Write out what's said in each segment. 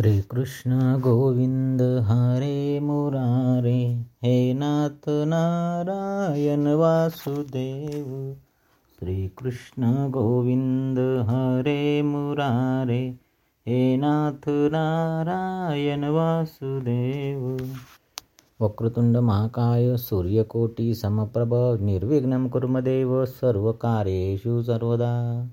श्रीकृष्ण गोविंद हरे मुरारे हे नाथ नारायण वासुदेव। श्रीकृष्ण गोविंद हरे मुरारे हे नाथ नारायण वासुदेव। वक्रतुंड महाकाय सूर्यकोटी समप्रभ निर्विघ्नं कुर्मदेव सर्वकार्येषु सर्वदा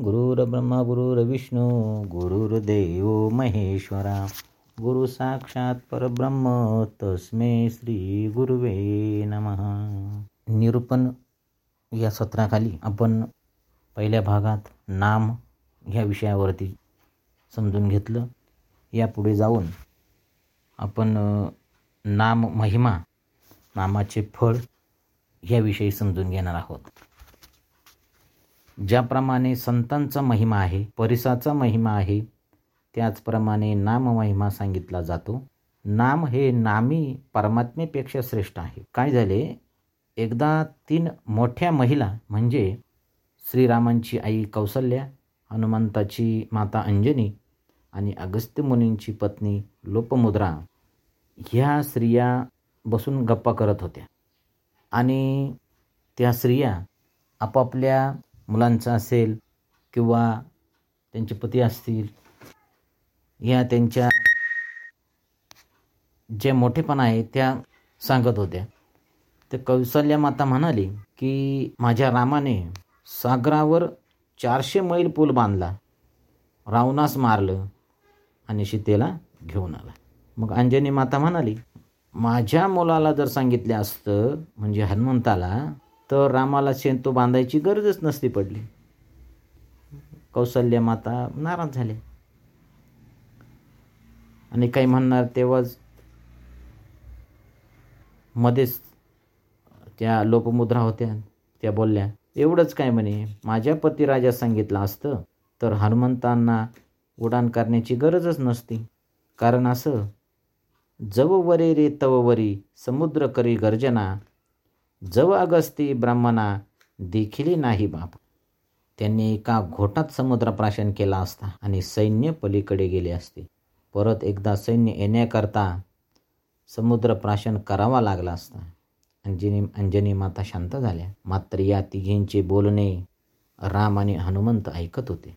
गुरुर्ब्रह्मा गुरुर्विष्णू गुरुर्देव महेश्वरा गुरु साक्षात परब्रह्म तस्मे श्री गुरुवे नमः. निरूपण या सत्राखाली आपण पहिल्या भागात नाम ह्या विषयावरती समजून घेतलं. यापुढे जाऊन आपण नाम महिमा नामाचे फळ ह्याविषयी समजून घेणार आहोत. ज्याप्रमाणे संतांचा महिमा आहे परिसाचा महिमा आहे त्याचप्रमाणे नाम महिमा सांगितला जातो. नाम हे नामी परमात्मेपेक्षा श्रेष्ठ आहे. काय झाले? एकदा तीन मोठ्या महिला म्हणजे श्रीरामांची आई कौसल्या हनुमंताची माता अंजनी आणि अगस्त्य मुनींची पत्नी लोपमुद्रा ह्या स्त्रिया बसून गप्पा करत होत्या. आणि त्या स्त्रिया आपापल्या मुलांचा असेल किंवा त्यांचे पती असतील या त्यांच्या जे मोठेपण आहे त्या सांगत होत्या. तर कौशल्या माता म्हणाली की माझ्या रामाने सागरावर चारशे मैल पूल बांधला. रावणास मारलं आणि सीतेला घेऊन आला. मग अंजनी माता म्हणाली माझ्या मुलाला जर सांगितले असतं म्हणजे हनुमंताला तर रामाला शेंतो बांधायची गरजच नसती पडली. कौशल्य माता नाराज झाले आणि काही म्हणणार तेव्हाच मध्येच त्या लोपमुद्रा होत्या त्या बोलल्या एवढंच काय म्हणे माझ्या पतीराजा सांगितलं असतं तर हनुमंतांना उडाण करण्याची गरजच नसती. कारण असं जववरे रे तव वरी समुद्र करी गर्जना जव अगस्ती ब्राह्मणा देखील नाही बाप. त्यांनी एका घोटात समुद्रप्राशन केला असता आणि सैन्य पलीकडे गेले असते. परत एकदा सैन्य येण्याकरता समुद्रप्राशन करावा लागला असता. अंजनी अंजनी माता शांत झाल्या. मात्र या तिघींचे बोलणे राम आणि हनुमंत ऐकत होते.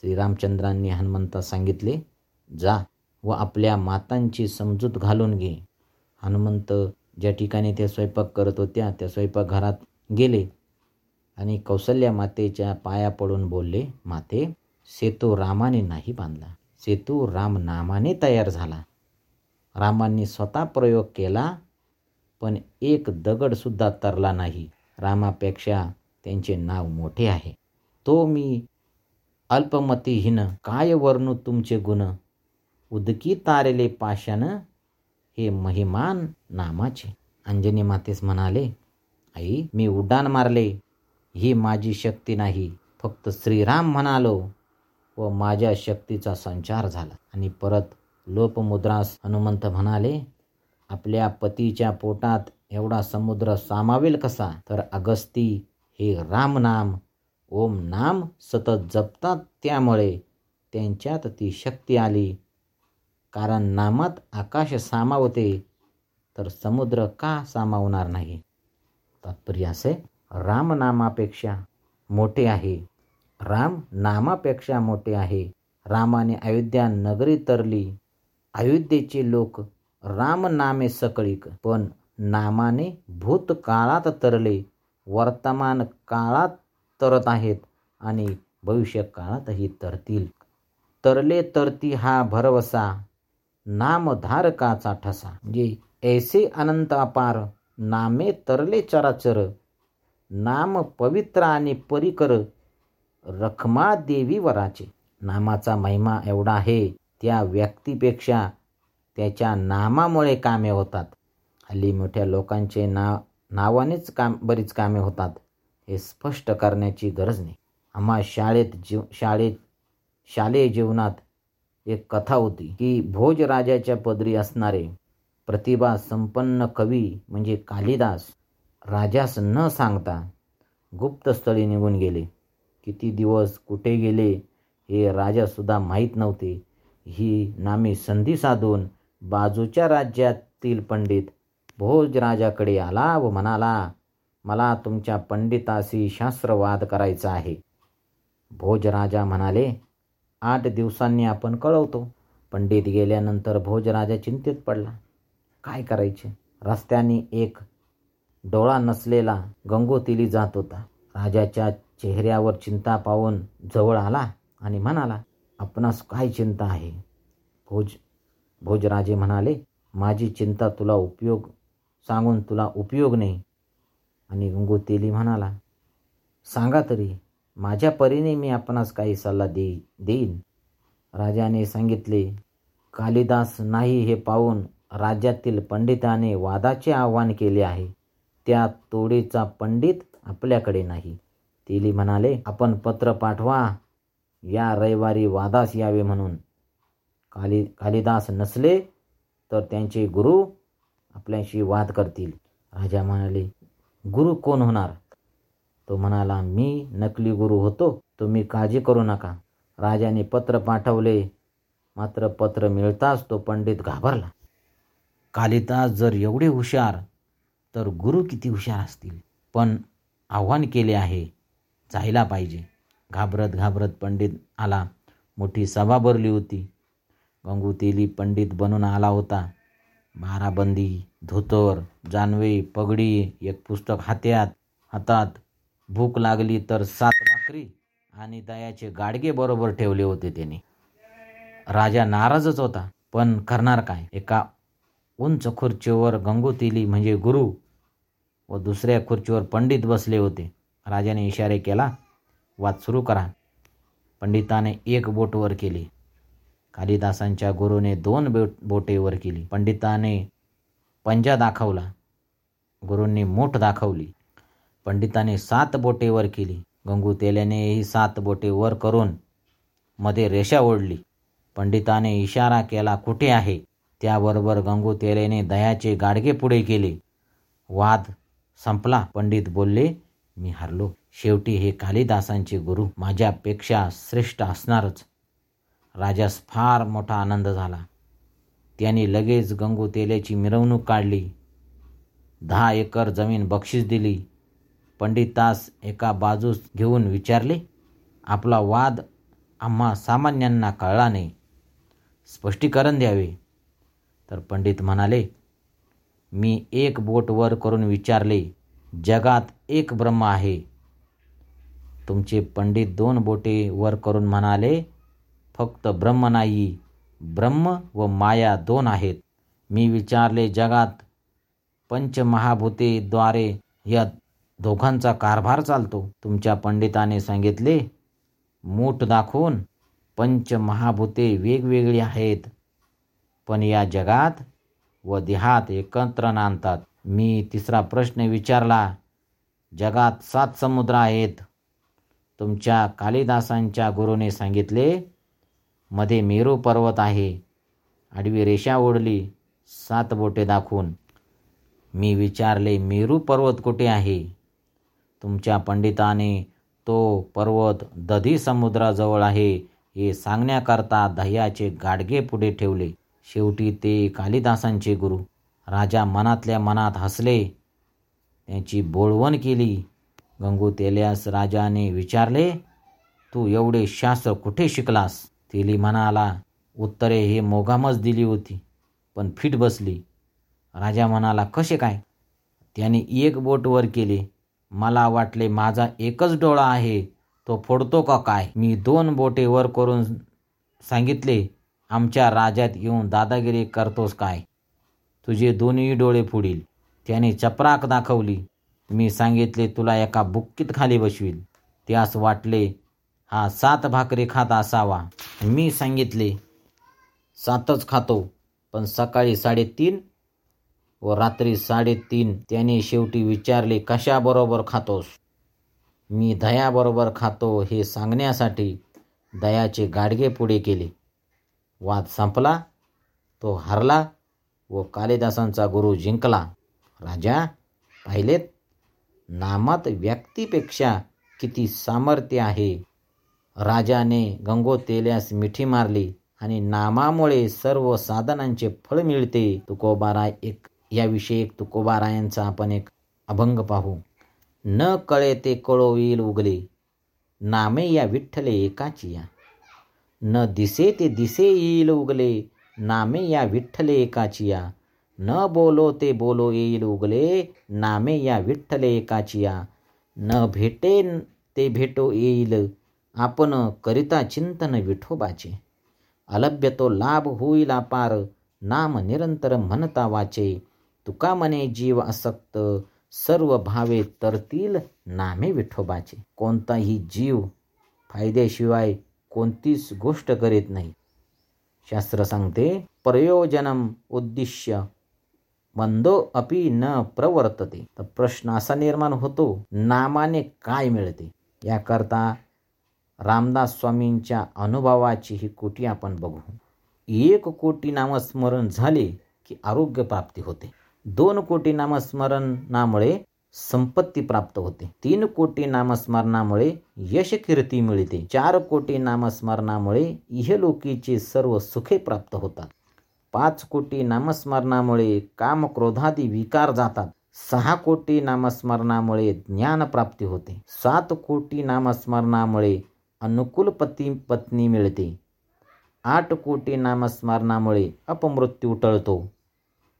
श्रीरामचंद्रांनी हनुमंता सांगितले जा व आपल्या मातांची समजूत घालून घे. हनुमंत ज्या ठिकाणी त्या स्वयंपाक करत होत्या त्या स्वयंपाकघरात गेले आणि कौशल्या मातेच्या पाया पडून बोलले माते सेतू रामाने नाही बांधला. सेतू राम नामाने तयार झाला. रामांनी स्वतः प्रयोग केला पण एक दगडसुद्धा तरला नाही. रामापेक्षा त्यांचे नाव मोठे आहे. तो मी अल्पमतीहीन काय वर्णू तुमचे गुण? उदकी तारेले पाशानं हे महिमान नामाचे. अंजनी मातेस म्हणाले आई मी उड्डाण मारले. ही माझी शक्ती नाही. फक्त श्रीराम म्हणालो व माझ्या शक्तीचा संचार झाला. आणि परत लोपमुद्रास हनुमंत म्हणाले आपल्या पतीच्या पोटात एवढा समुद्र सामावेल कसा? तर अगस्ती हे राम नाम ओम नाम सतत जपतात. त्यामुळे त्यांच्यात ती शक्ती आली. कारण नामात आकाश सामावते तर समुद्र का सामावणार नाही? तात्पर्य असे राम नामापेक्षा मोठे आहे. राम नामापेक्षा मोठे आहे. रामाने अयोध्या नगरी तरली. अयोध्येचे लोक राम नामे सकळीक पण नामाने भूतकाळात तरले. वर्तमान काळात तरत आहेत आणि भविष्य काळातही तरतील. तरले तरती हा भरवसा. नामधारकाचा ठसा. म्हणजे ऐसे अनंत अपार नामे तरले चराचर नाम पवित्र आणि परिकर रखमा देवी वराचे. नामाचा महिमा एवढा आहे त्या व्यक्तीपेक्षा त्याच्या नामामुळे कामे होतात. हल्ली मोठ्या लोकांचे नाव नावानेच काम बरीच कामे होतात हे स्पष्ट करण्याची गरज नाही. आम्हा शाळेत जीव शाळेत शालेय जीवनात एक कथा होती की भोजराजाच्या पदरी असणारे प्रतिभा संपन्न कवी म्हणजे कालिदास राजास न सांगता गुप्तस्थळी निघून गेले. किती दिवस कुठे गेले हे राजासुद्धा माहीत नव्हते. ही नामी संधी साधून बाजूच्या राज्यातील पंडित भोजराजाकडे आला व म्हणाला मला तुमच्या पंडिताशी शास्त्रवाद करायचा आहे. भोजराजा म्हणाले आठ दिवसांनी आपण कळवतो. पंडित गेल्यानंतर भोजराजा चिंतेत पडला. काय करायचे? रस्त्याने एक डोळा नसलेला गंगोतिली जात होता. राजाच्या चेहऱ्यावर चिंता पाहून जवळ आला आणि म्हणाला आपणास काय चिंता आहे? भोज भोजराजे म्हणाले माझी चिंता तुला उपयोग सांगून तुला उपयोग नाही. आणि गंगोतेली म्हणाला सांगा तरी माझ्या परीने मी आपणास काही सल्ला दे देईन. राजाने सांगितले कालिदास नाही हे पाहून राज्यातील पंडिताने वादाचे आव्हान केले आहे. त्या तोडीचा पंडित आपल्याकडे नाही. तेली म्हणाले आपण पत्र पाठवा. या रविवारी वादास यावे म्हणून. काली कालिदास नसले तर त्यांचे गुरु आपल्याशी वाद करतील. राजा म्हणाले गुरु कोण होणार? तो म्हणाला मी नकली गुरु होतो तुम्ही काळजी करू नका. राजाने पत्र पाठवले. मात्र पत्र मिळताच तो पंडित घाबरला. कालिदास जर एवढे हुशार तर गुरु किती हुशार असतील? पण आव्हान केले आहे जायला पाहिजे. घाबरत घाबरत पंडित आला. मोठी सभा भरली होती. गंगुतेली पंडित बनून आला होता. बाराबंदी धोतर जानवे पगडी एक पुस्तक हात्यात हातात भूक लागली तर सात भाकरी आणि दयाचे गाडगे बरोबर ठेवले होते त्याने. राजा नाराजच होता पण करणार काय? एका उंच खुर्चीवर गंगोतीली म्हणजे गुरु व दुसऱ्या खुर्चीवर पंडित बसले होते. राजाने इशारे केला वाद सुरू करा. पंडिताने एक बोटवर केली. कालिदासांच्या गुरुने दोन बोट बोटेवर केली. पंडिताने पंजा दाखवला. गुरूंनी मूठ दाखवली. पंडिताने सात बोटे वर केली. गंगूतेल्यानेही सात बोटे वर करून मध्ये रेषा ओढली. पंडिताने इशारा केला कुठे आहे? त्याबरोबर गंगू तेलेने दयाचे गाडगे पुढे केले. वाद संपला. पंडित बोलले मी हरलो. शेवटी हे कालिदासांचे गुरु माझ्यापेक्षा श्रेष्ठ असणारच. राजास फार मोठा आनंद झाला. त्यांनी लगेच गंगूतेल्याची मिरवणूक काढली. दहा एकर जमीन बक्षीस दिली. पंडितास एका बाजूस घेऊन विचारले आपला वाद आम्हा सामान्यांना कळला नाही. स्पष्टीकरण द्यावे. तर पंडित म्हणाले मी एक बोट वर करून विचारले जगात एक ब्रह्म आहे. तुमचे पंडित दोन बोटे वर करून म्हणाले फक्त ब्रह्म नाही ब्रह्म व माया दोन आहेत. मी विचारले जगात पंचमहाभूतेद्वारे या दोघांचा कारभार चालतो. तुमच्या पंडिताने सांगितले मूठ दाखवून पंचमहाभूते वेगवेगळी आहेत पण या जगात व देहात एकत्र नांदतात. मी तिसरा प्रश्न विचारला जगात सात समुद्र आहेत. तुमच्या कालिदासांच्या गुरुने सांगितले मध्ये मेरू पर्वत आहे. आडवी रेषा ओढली सात बोटे दाखवून. मी विचारले मेरू पर्वत कुठे आहे? तुमच्या पंडिताने तो पर्वत दधी समुद्राजवळ आहे हे सांगण्याकरता दह्याचे गाडगे पुढे ठेवले. शेवटी ते कालिदासांचे गुरु. राजा मनातल्या मनात हसले. त्याची बोळवण केली. गंगू तेल्यास राजाने विचारले तू एवढे शास्त्र कुठे शिकलास? तेली म्हणाला उत्तरे हे मोगामच दिली होती पण फिट बसली. राजा म्हणाला कसे काय? त्याने एक बोट वर केले. मला वाटले माझा एकच डोळा आहे तो फोडतो का काय? मी दोन बोटे वर करून सांगितले आमच्या राजात येऊन दादागिरी करतोस काय? तुझे दोन्ही डोळे फुडील. त्याने चपराक दाखवली मी सांगितले तुला एका बुक्कीत खाली बसवील. त्यास वाटले हा सात भाकरी खात असावा. मी सांगितले सातच खातो पण सकाळी साडेतीन व रात्री साडेतीन त्याने शेवटी विचारले कशाबरोबर खातोस? मी दयाबरोबर खातो हे सांगण्यासाठी दयाचे गाडगे पुढे केले. वाद संपला तो हरला व कालिदासांचा गुरु जिंकला. राजा पाहिलेत? नामात व्यक्तीपेक्षा किती सामर्थ्य आहे. राजाने गंगोतेल्यास मिठी मारली आणि नामामुळे सर्व साधनांचे फळ मिळते. तुकोबाराय एक याविषयी एक तुकोबारायांचा आपण एक अभंग पाहू. न कळे ते कळो येईल उगले नामे या विठ्ठले एकाची या. न दिसे ते दिसे येईल उगले नामे या विठ्ठले एकाची या. न बोलो ते बोलो येईल उगले नामे या विठ्ठले एकाची या. न भेटे ते भेटो येईल आपण करिता चिंतन विठोबाचे. अलभ्य तो लाभ होईल अपार नाम निरंतर म्हणता वाचे. तुका मने जीव असक्त सर्व भावे तरतील नामे विठोबाचे. कोणताही जीव फायद्याशिवाय कोणतीच गोष्ट करीत नाही. शास्त्र सांगते प्रयोजनम उद्दिश्य मंदो अपि न प्रवर्तते. तर प्रश्न असा निर्माण होतो नामाने काय मिळते? याकरता रामदास स्वामींच्या अनुभवाची ही कोटी आपण बघू. एक कोटी नामस्मरण झाले की आरोग्य प्राप्ती होते. दोन कोटी नामस्मरणामुळे संपत्ती प्राप्त होते. तीन कोटी नामस्मरणामुळे यश कीर्ती मिळते. चार कोटी नामस्मरणामुळे इहलोकीचे सर्व सुखे प्राप्त होतात. पाच कोटी नामस्मरणामुळे काम क्रोधादी विकार जातात. सहा कोटी नामस्मरणामुळे ज्ञान प्राप्ती होते. सात कोटी नामस्मरणामुळे अनुकूल पती पत्नी मिळते. आठ कोटी नामस्मरणामुळे अपमृत्यू टळतो.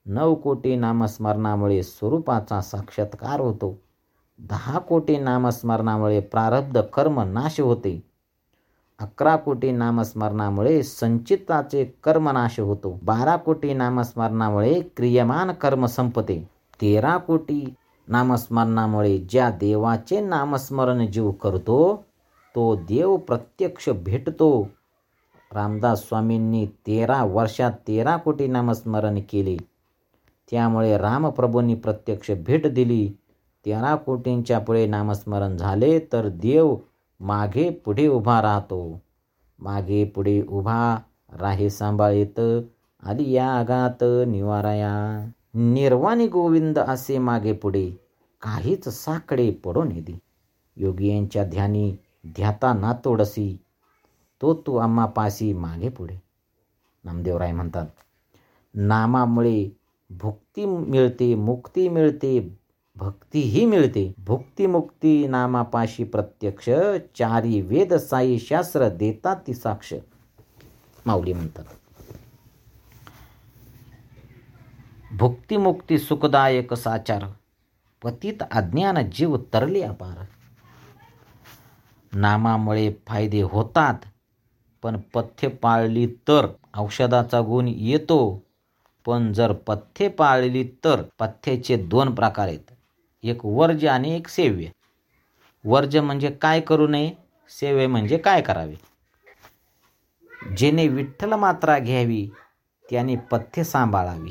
नऊ कोटी नामस्मरणामुळे स्वरूपाचा साक्षात्कार होतो. दहा कोटी नामस्मरणामुळे प्रारब्ध कर्म नाश होते. अकरा कोटी नामस्मरणामुळे संचिताचे कर्मनाश होतो. बारा कोटी नामस्मरणामुळे क्रियमान कर्म संपते. तेरा कोटी नामस्मरणामुळे ज्या देवाचे नामस्मरण जीव करतो तो देव प्रत्यक्ष भेटतो. रामदास स्वामींनी तेरा वर्षात तेरा कोटी नामस्मरण केले. त्यामुळे रामप्रभूंनी प्रत्यक्ष भेट दिली. तेरा कोटींच्या पुढे नामस्मरण झाले तर देव मागे पुढे उभा राहतो. मागे पुढे उभा राहे सांभाळीत. आली या आगात निवाराया. निर्वाणी गोविंद असे मागे पुढे. काहीच साकडे पडून येते योगी यांच्या ध्यानी ध्याता नातोडसी तो तू आम्हा पासी मागे पुढे. नामदेवराय म्हणतात नामामुळे भुक्ती मिळते मुक्ती मिळते भक्तीही मिळते. भुक्तीमुक्ती नामापाशी प्रत्यक्ष चारी वेद साई शास्त्र देतात ती साक्ष. माऊली म्हणतात. भुक्तिमुक्ती सुखदायक साचार पतित अज्ञान जीव तरले अपार. नामामुळे फायदे होतात पण पथ्य पाळली तर औषधाचा गुण येतो. पण जर पथ्ये पाळली तर पथ्याचे दोन प्रकार आहेत. एक वर्ज्य आणि एक सेव्य. वर्ज्य म्हणजे काय करू नये सेव्य म्हणजे काय करावे? जेने विठ्ठल मात्रा घ्यावी त्याने पथ्य सांभाळावी.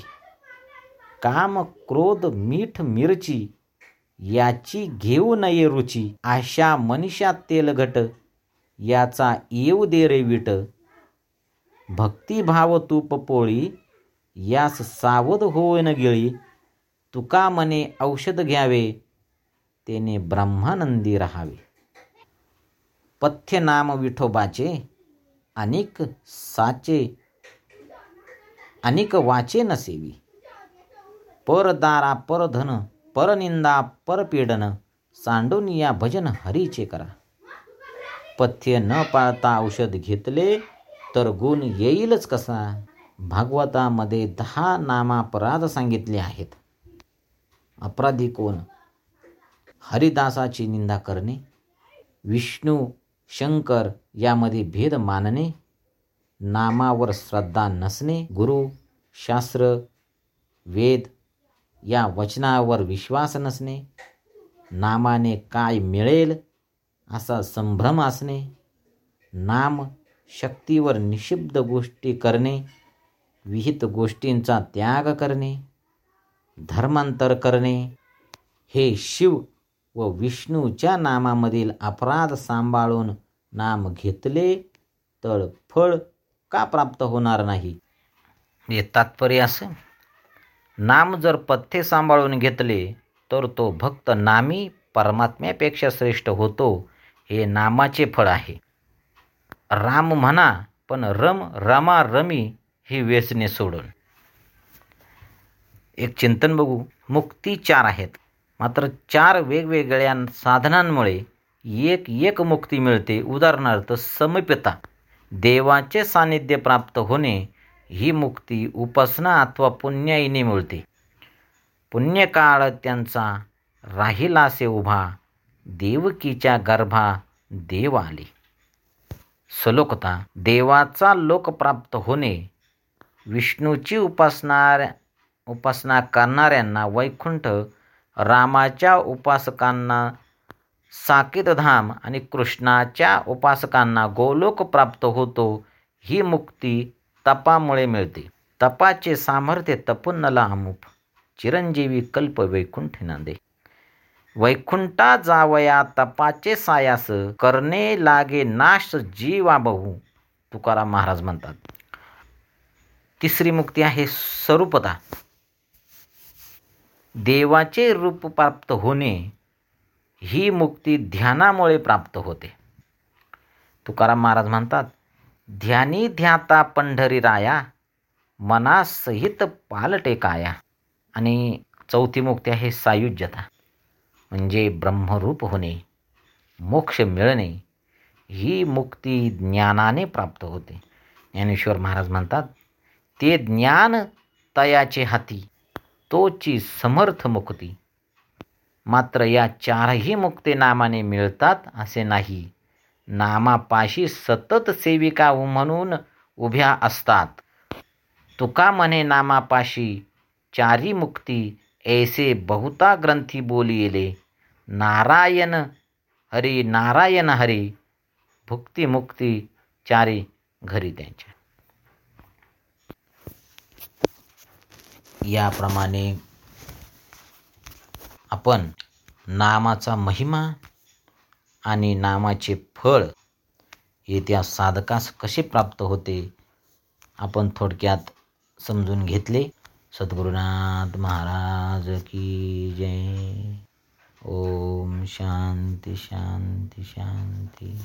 काम क्रोध मीठ मिरची याची घेऊ नये रुची. आशा मनीषा तेलघट याचा येऊ दे रे विट. भक्तिभाव तूप पोळी यास सावध होईन गिळी तुका मने औषध घ्यावे. तेने ब्रह्मानंदी राहावे. पथ्य नाम विठोबाचे अनेक साचे अनेक वाचे नसेवी. परदारा परधन परनिंदा परपीडन सांडून या भजन हरीचे करा. पथ्य न पाळता औषध घेतले तर गुण येईलच कसा? भागवतामध्ये दहा नामापराध सांगितले आहेत. अपराधी कोण? हरिदासाची निंदा करणे विष्णू शंकर यामध्ये भेद मानणे नामावर श्रद्धा नसणे गुरु शास्त्र वेद या वचनावर विश्वास नसणे नामाने काय मिळेल असा संभ्रम असणे नाम शक्तीवर निषिद्ध गोष्टी करणे विहित गोष्टींचा त्याग करणे धर्मांतर करणे हे शिव व विष्णूच्या नामामधील अपराध सांभाळून नाम घेतले तर फळ का प्राप्त होणार नाही? हे तात्पर्य असं. नाम जर पथ्य सांभाळून घेतले तर तो भक्त नामी परमात्म्यापेक्षा श्रेष्ठ होतो हे नामाचे फळ आहे. राम म्हणा पण रम रमा रमी ही व्यसने सोडून. एक चिंतन बघू. मुक्ती चार आहेत. मात्र चार वेगवेगळ्या साधनांमुळे एक एक मुक्ती मिळते. उदाहरणार्थ समीपता. देवाचे सानिध्य प्राप्त होणे ही मुक्ती उपासना अथवा पुण्याईने मिळते. पुण्यकाळ त्यांचा राहिलासे उभा. देवकीच्या गर्भा देव आले. सलोकता. देवाचा लोक प्राप्त होणे विष्णूची उपासना उपासना करणाऱ्यांना वैकुंठ रामाच्या उपासकांना साकेतधाम आणि कृष्णाच्या उपासकांना गोलोक प्राप्त होतो ही मुक्ती तपामुळे मिळते. तपाचे सामर्थ्य तपुन्नला अमुप चिरंजीवी कल्प वैकुंठ नांदे. वैकुंठा जावया तपाचे सायास करणे लागे नाश जीवा बहु तुकाराम महाराज म्हणतात. तिसरी मुक्ती आहे स्वरूपता देवाचे रूप प्राप्त होणे ही मुक्ती ध्यानामुळे प्राप्त होते. तुकाराम महाराज म्हणतात ध्यानी ध्याता पंढरी राया मनासहित पालटे काया आणि चौथी मुक्ती आहे सायुज्यता. म्हणजे ब्रह्मरूप होणे मोक्ष मिळणे ही मुक्ती ज्ञानाने प्राप्त होते. ज्ञानेश्वर महाराज म्हणतात ते ज्ञान तयाचे हाती तोची समर्थ मुक्ती. मात्र या चारही मुक्ते नामाने मिळतात असे नाही. नामापाशी सतत सेविका म्हणून उभ्या असतात. तुका म्हणे नामापाशी चारी मुक्ती ऐसे बहुता ग्रंथी बोलिले नारायण हरी नारायण हरी भुक्ती मुक्ती चारी घरी त्यांच्या. याप्रमाणे आपण नामाचा महिमा आणि नामाचे फळ येत्या साधकास कसे प्राप्त होते आपण थोडक्यात समजून घेतले. सद्गुरुनाथ महाराज की जय. ओम शांती शांती शांती.